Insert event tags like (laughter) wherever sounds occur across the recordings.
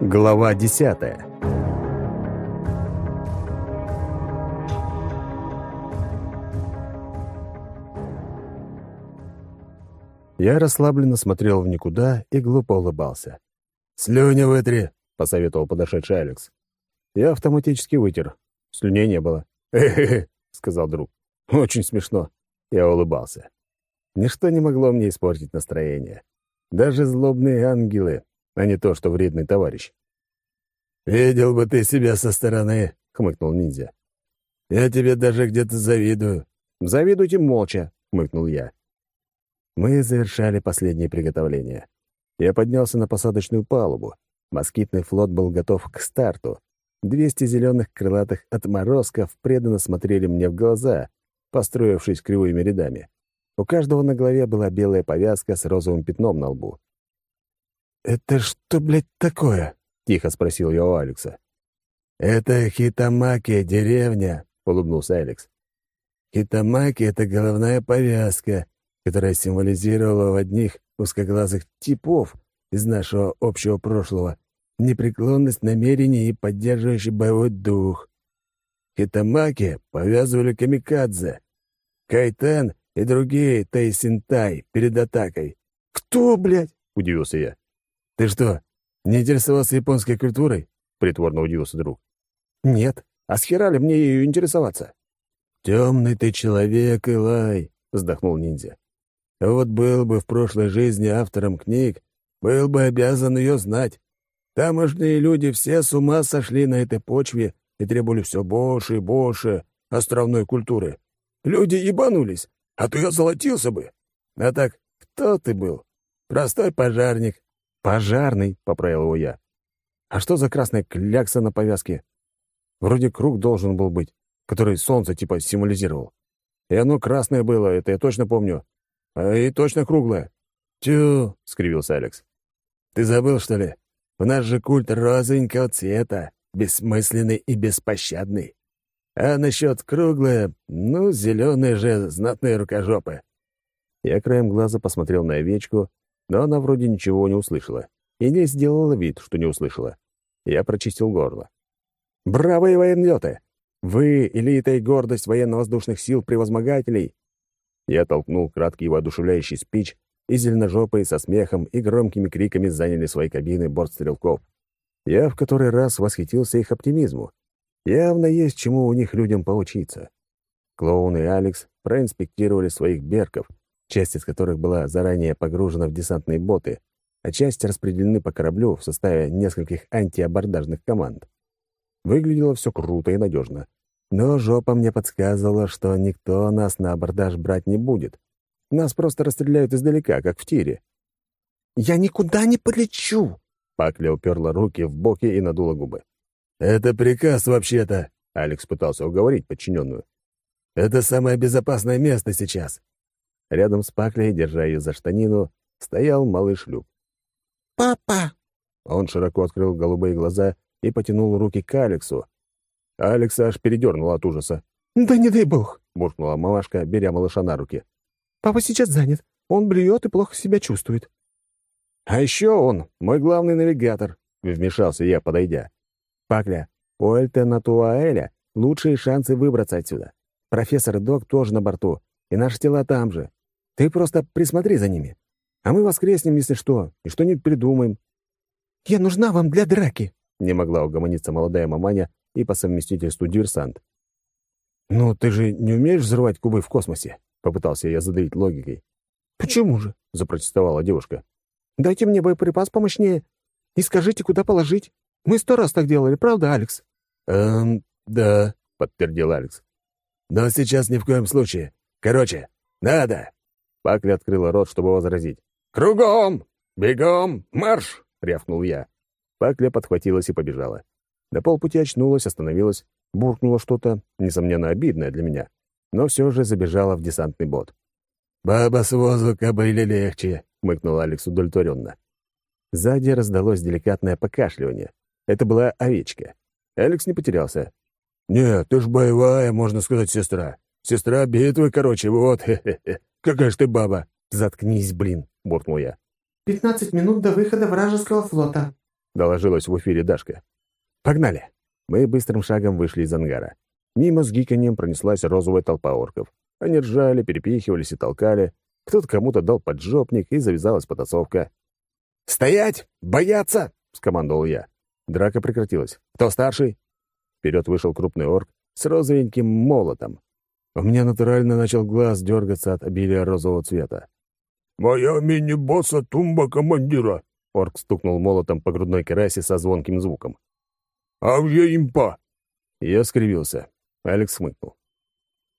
Глава десятая Я расслабленно смотрел в никуда и глупо улыбался. «Слюни вытри!» — посоветовал подошедший Алекс. Я автоматически вытер. Слюней не было. «Хе-хе-хе!» — сказал друг. «Очень смешно». Я улыбался. Ничто не могло мне испортить настроение. Даже злобные ангелы, а не то, что вредный товарищ. «Видел бы ты себя со стороны», — хмыкнул ниндзя. «Я тебе даже где-то завидую». «Завидуйте молча», — хмыкнул я. Мы завершали последние приготовления. Я поднялся на посадочную палубу. Москитный флот был готов к старту. Двести зеленых крылатых отморозков преданно смотрели мне в глаза, построившись кривыми рядами. У каждого на голове была белая повязка с розовым пятном на лбу. «Это что, блядь, такое?» — тихо спросил я у Алекса. «Это Хитамаки, деревня», — улыбнулся Алекс. «Хитамаки — это головная повязка, которая символизировала в одних узкоглазых типов из нашего общего прошлого непреклонность намерений и поддерживающий боевой дух. Хитамаки повязывали камикадзе, Кайтен и другие Тайсинтай перед атакой. «Кто, блядь?» — удивился я. «Ты что, не интересовался японской культурой?» — притворно удивился друг. «Нет. А с хера ли мне ее интересоваться?» «Темный ты человек, Илай», — вздохнул ниндзя. Вот был бы в прошлой жизни автором книг, был бы обязан ее знать. Тамошние люди все с ума сошли на этой почве и требовали все больше и больше островной культуры. Люди ебанулись, а то я золотился бы. А так, кто ты был? Простой пожарник. «Пожарный», — поправил его я. «А что за красная клякса на повязке? Вроде круг должен был быть, который солнце типа символизировал. И оно красное было, это я точно помню. А и точно круглое. «Тю!» — скривился Алекс. «Ты забыл, что ли? У нас же культ розовенького цвета, бессмысленный и беспощадный. А насчет круглое, ну, зеленые же знатные рукожопы». Я краем глаза посмотрел на овечку, но она вроде ничего не услышала. И не сделала вид, что не услышала. Я прочистил горло. «Бравые военлеты! Вы — элита и гордость военно-воздушных сил превозмогателей, я толкнул краткий воодушевляющий спич, и зеленожопые со смехом и громкими криками заняли свои кабины бортстрелков. Я в который раз восхитился их оптимизму. Явно есть чему у них людям поучиться. Клоун и Алекс проинспектировали своих берков, часть из которых была заранее погружена в десантные боты, а часть распределены по кораблю в составе нескольких антиабордажных команд. Выглядело все круто и надежно. Но жопа мне подсказывала, что никто нас на абордаж брать не будет. Нас просто расстреляют издалека, как в тире. «Я никуда не полечу!» Пакля уперла руки в боки и надула губы. «Это приказ, вообще-то!» Алекс пытался уговорить подчиненную. «Это самое безопасное место сейчас!» Рядом с Паклей, держа ее за штанину, стоял малыш Люк. «Папа!» Он широко открыл голубые глаза и потянул руки к Алексу, Алекса аж передернула от ужаса. «Да не дай бог!» — буркнула мамашка, беря малыша на руки. «Папа сейчас занят. Он блюет и плохо себя чувствует». «А еще он, мой главный навигатор», — вмешался я, подойдя. «Пакля, у Эльтена Туаэля лучшие шансы выбраться отсюда. Профессор и док тоже на борту, и наши тела там же. Ты просто присмотри за ними. А мы воскреснем, если что, и что-нибудь придумаем». «Я нужна вам для драки», — не могла угомониться молодая маманя, и по совместительству диверсант. «Ну, ты же не умеешь взрывать кубы в космосе?» — попытался я задавить логикой. «Почему же?» — запротестовала девушка. «Дайте мне боеприпас помощнее и скажите, куда положить. Мы сто раз так делали, правда, Алекс?» «Эм, да», — подтвердил Алекс. «Но сейчас ни в коем случае. Короче, надо!» Пакли открыла рот, чтобы возразить. «Кругом! Бегом! Марш!» — рявкнул я. Пакля подхватилась и побежала. На полпути очнулась, остановилась, буркнула что-то, несомненно, обидное для меня, но все же забежала в десантный бот. «Баба с возу кобыли легче», — хмыкнул Алекс удовлетворенно. Сзади раздалось деликатное покашливание. Это была овечка. Алекс не потерялся. «Нет, ты ж боевая, можно сказать, сестра. Сестра битвы, короче, вот, (laughs) хе-хе-хе. Какая ж ты баба!» «Заткнись, блин!» — буркнул я. «Пятнадцать минут до выхода вражеского флота», доложилась в эфире Дашка. «Погнали!» Мы быстрым шагом вышли из ангара. Мимо с гиканьем пронеслась розовая толпа орков. Они ржали, перепихивались и толкали. Кто-то кому-то дал поджопник, и завязалась потасовка. «Стоять! Бояться!» — скомандовал я. Драка прекратилась. «Кто старший?» Вперед вышел крупный орк с розовеньким молотом. У меня натурально начал глаз дергаться от обилия розового цвета. «Моя мини-босса тумба командира!» Орк стукнул молотом по грудной керасе со звонким звуком. «А где импа?» Я скривился. Алекс смыкнул.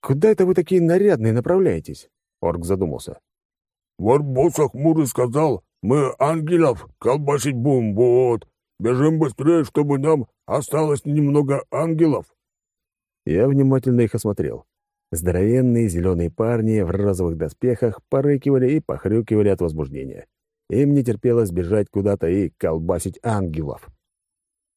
«Куда это вы такие нарядные направляетесь?» Орк задумался. «Вот босса хмурый сказал, мы ангелов колбасить будем, вот. Бежим быстрее, чтобы нам осталось немного ангелов». Я внимательно их осмотрел. Здоровенные зеленые парни в розовых доспехах порыкивали и похрюкивали от возбуждения. Им не терпелось бежать куда-то и колбасить ангелов.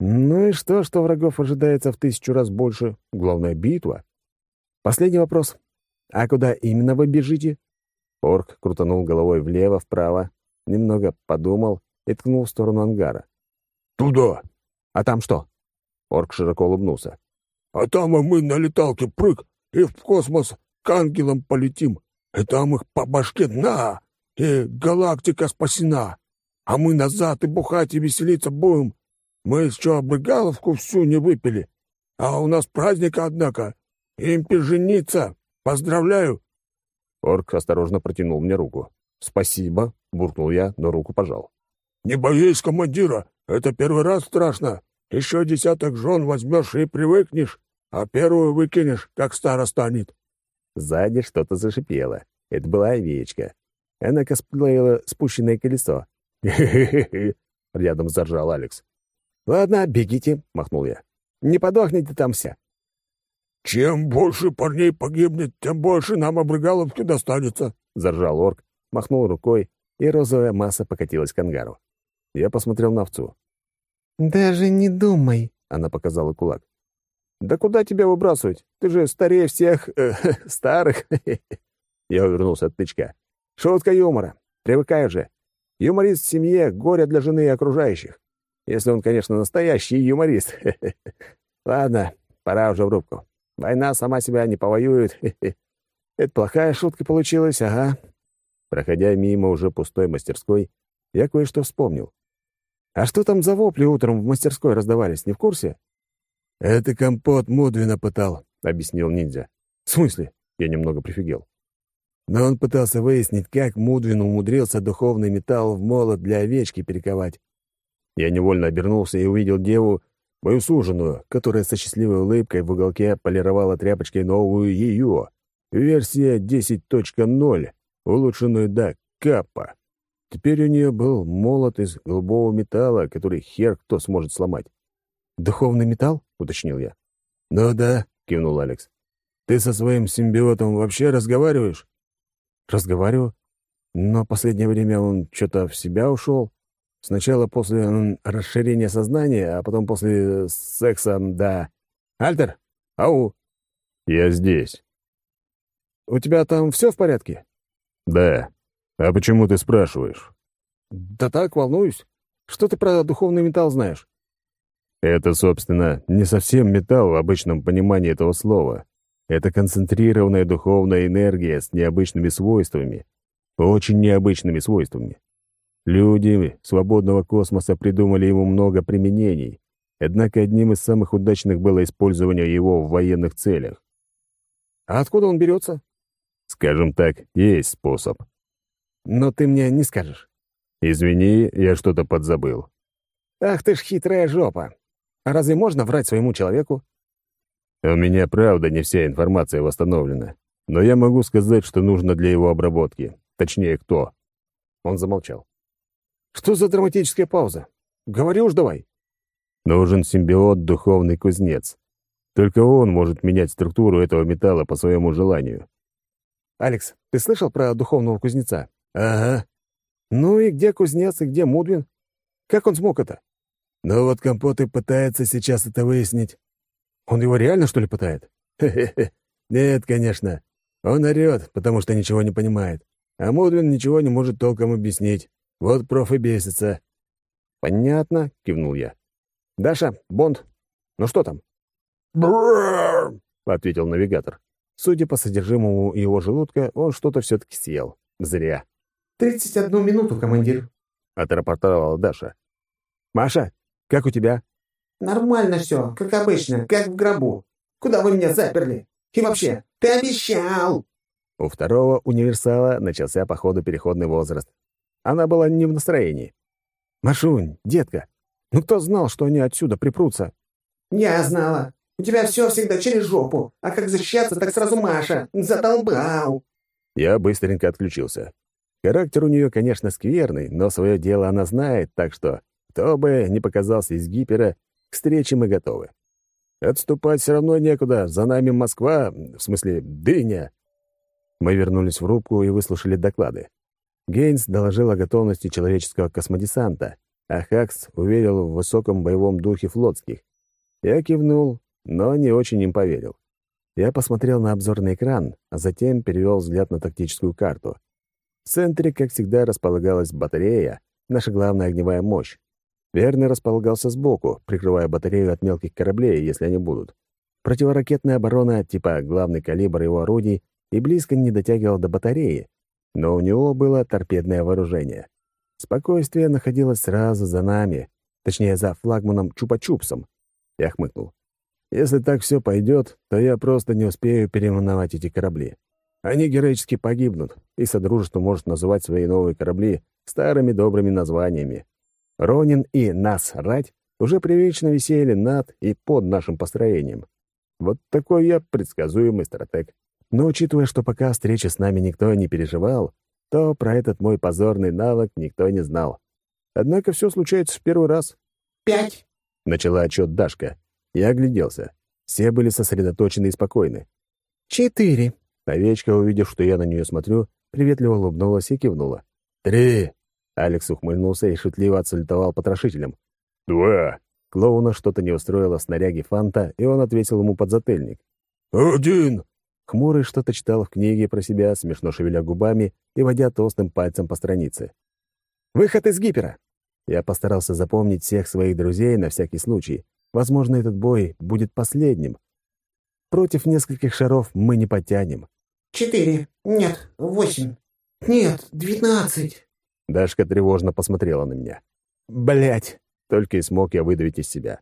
Ну и что, что врагов ожидается в тысячу раз больше? Главная битва. Последний вопрос. А куда именно вы бежите? Орк крутанул головой влево-вправо, немного подумал и ткнул в сторону ангара. «Туда!» «А там что?» Орк широко улыбнулся. «А там мы на леталке прыг и в космос к ангелам полетим, и там их по башке на, и галактика спасена. А мы назад и бухать и веселиться будем. Мы еще обрыгаловку всю не выпили. А у нас праздник, однако. Импи жениться. Поздравляю!» Орк осторожно протянул мне руку. «Спасибо», — буркнул я, но руку пожал. «Не боись, командира, это первый раз страшно. Еще десяток жен возьмешь и привыкнешь, а первую выкинешь, как стара станет». Сзади что-то зашипело. Это была овечка. Она косплеила спущенное колесо. «Хе-хе-хе!» — рядом заржал Алекс. «Ладно, бегите», — махнул я. «Не подохните там все». «Чем больше парней погибнет, тем больше нам обрыгаловки достанется», — заржал орк, махнул рукой, и розовая масса покатилась к ангару. Я посмотрел на овцу. «Даже не думай», — она показала кулак. «Да куда тебя выбрасывать? Ты же старее всех э, (laughs) старых!» (laughs) Я увернулся от тычка. «Шутка юмора. Привыкай же. Юморист в семье — горе для жены и окружающих. Если он, конечно, настоящий юморист. (laughs) Ладно, пора уже в рубку. Война сама себя не повоюет. Это плохая шутка получилась, ага». Проходя мимо уже пустой мастерской, я кое-что вспомнил. «А что там за вопли утром в мастерской раздавались, не в курсе?» «Это компот Мудвина пытал», — объяснил ниндзя. «В смысле?» — я немного прифигел. Но он пытался выяснить, как Мудвин умудрился духовный металл в молот для овечки перековать. Я невольно обернулся и увидел деву, мою суженую, которая со счастливой улыбкой в уголке полировала тряпочкой новую ее, версия 10.0, улучшенную до капа. Теперь у нее был молот из голубого металла, который хер кто сможет сломать. «Духовный металл?» — уточнил я. «Ну да», — кивнул Алекс. «Ты со своим симбиотом вообще разговариваешь?» «Разговариваю. Но последнее время он что-то в себя ушел. Сначала после м, расширения сознания, а потом после секса, да. Альтер? Ау!» «Я здесь». «У тебя там все в порядке?» «Да. А почему ты спрашиваешь?» «Да так, волнуюсь. Что ты про духовный металл знаешь?» Это, собственно, не совсем металл в обычном понимании этого слова. Это концентрированная духовная энергия с необычными свойствами. Очень необычными свойствами. Люди свободного космоса придумали ему много применений, однако одним из самых удачных было использование его в военных целях. «А откуда он берется?» Скажем так, есть способ. «Но ты мне не скажешь». «Извини, я что-то подзабыл». «Ах ты ж хитрая жопа! А разве можно врать своему человеку?» «У меня, правда, не вся информация восстановлена, но я могу сказать, что нужно для его обработки. Точнее, кто». Он замолчал. «Что за драматическая пауза? Говори уж давай». Нужен симбиот «Духовный кузнец». Только он может менять структуру этого металла по своему желанию. «Алекс, ты слышал про духовного кузнеца?» «Ага». «Ну и где кузнец, и где Мудвин? Как он смог это?» «Ну вот Компот и пытается сейчас это выяснить». «Он его реально, что ли, пытает?» «Хе-хе-хе. Нет, конечно. Он орёт, потому что ничего не понимает. А Мудвин ничего не может толком объяснить. Вот проф и бесится». «Понятно», — кивнул я. «Даша, Бонд, ну что там?» «Брррр!» — ответил навигатор. Судя по содержимому его желудка, он что-то все-таки съел. Зря. «Тридцать одну минуту, командир». — отрапортовала Даша. «Маша, как у тебя?» «Нормально все, как обычно, как в гробу. Куда вы меня заперли? И вообще, ты обещал!» У второго универсала начался, походу, переходный возраст. Она была не в настроении. «Машунь, детка, ну кто знал, что они отсюда припрутся?» «Я знала. У тебя все всегда через жопу. А как защищаться, так сразу Маша. Задолбал!» Я быстренько отключился. Характер у нее, конечно, скверный, но свое дело она знает, так что, кто бы не показался из гипера, к встрече мы готовы. Отступать все равно некуда, за нами Москва, в смысле, дыня. Мы вернулись в рубку и выслушали доклады. Гейнс доложил о готовности человеческого космодесанта, а Хакс уверил в высоком боевом духе флотских. Я кивнул, но не очень им поверил. Я посмотрел на обзорный экран, а затем перевел взгляд на тактическую карту. В центре, как всегда, располагалась батарея, наша главная огневая мощь. Верный располагался сбоку, прикрывая батарею от мелких кораблей, если они будут. Противоракетная оборона, типа главный калибр его орудий, и близко не дотягивал до батареи, но у него было торпедное вооружение. Спокойствие находилось сразу за нами, точнее, за флагманом Чупа-Чупсом. Я хмыкнул. Если так все пойдет, то я просто не успею переименовать эти корабли. Они героически погибнут, и Содружество может называть свои новые корабли старыми добрыми названиями. Ронин и Нас Рать уже привычно висели над и под нашим построением. Вот такой я предсказуемый стратег. Но учитывая, что пока встречи с нами никто не переживал, то про этот мой позорный навык никто не знал. Однако все случается в первый раз. «Пять!» — начала отчет Дашка. Я огляделся. Все были сосредоточены и спокойны. «Четыре!» Овечка, увидев, что я на нее смотрю, приветливо улыбнулась и кивнула. «Три!» Алекс ухмыльнулся и шутливо отсалютовал потрошителем. «Два!» Клоуна что-то не устроило в снаряге Фанта, и он ответил ему подзатыльник. «Один!» Хмурый что-то читал в книге про себя, смешно шевеля губами и водя толстым пальцем по странице. «Выход из гипера!» Я постарался запомнить всех своих друзей на всякий случай. Возможно, этот бой будет последним. Против нескольких шаров мы не потянем. «Четыре. Нет, восемь. Нет, двенадцать». Дашка тревожно посмотрела на меня. Блять! Только и смог я выдавить из себя.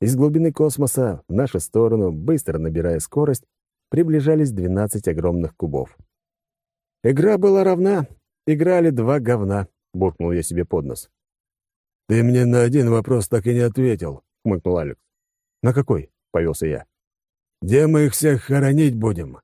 Из глубины космоса в нашу сторону, быстро набирая скорость, приближались 12 огромных кубов. «Игра была равна. Играли два говна», — буркнул я себе под нос. «Ты мне на один вопрос так и не ответил», — хмыкнул Алекс. «На какой?» — повелся я. «Где мы их всех хоронить будем?»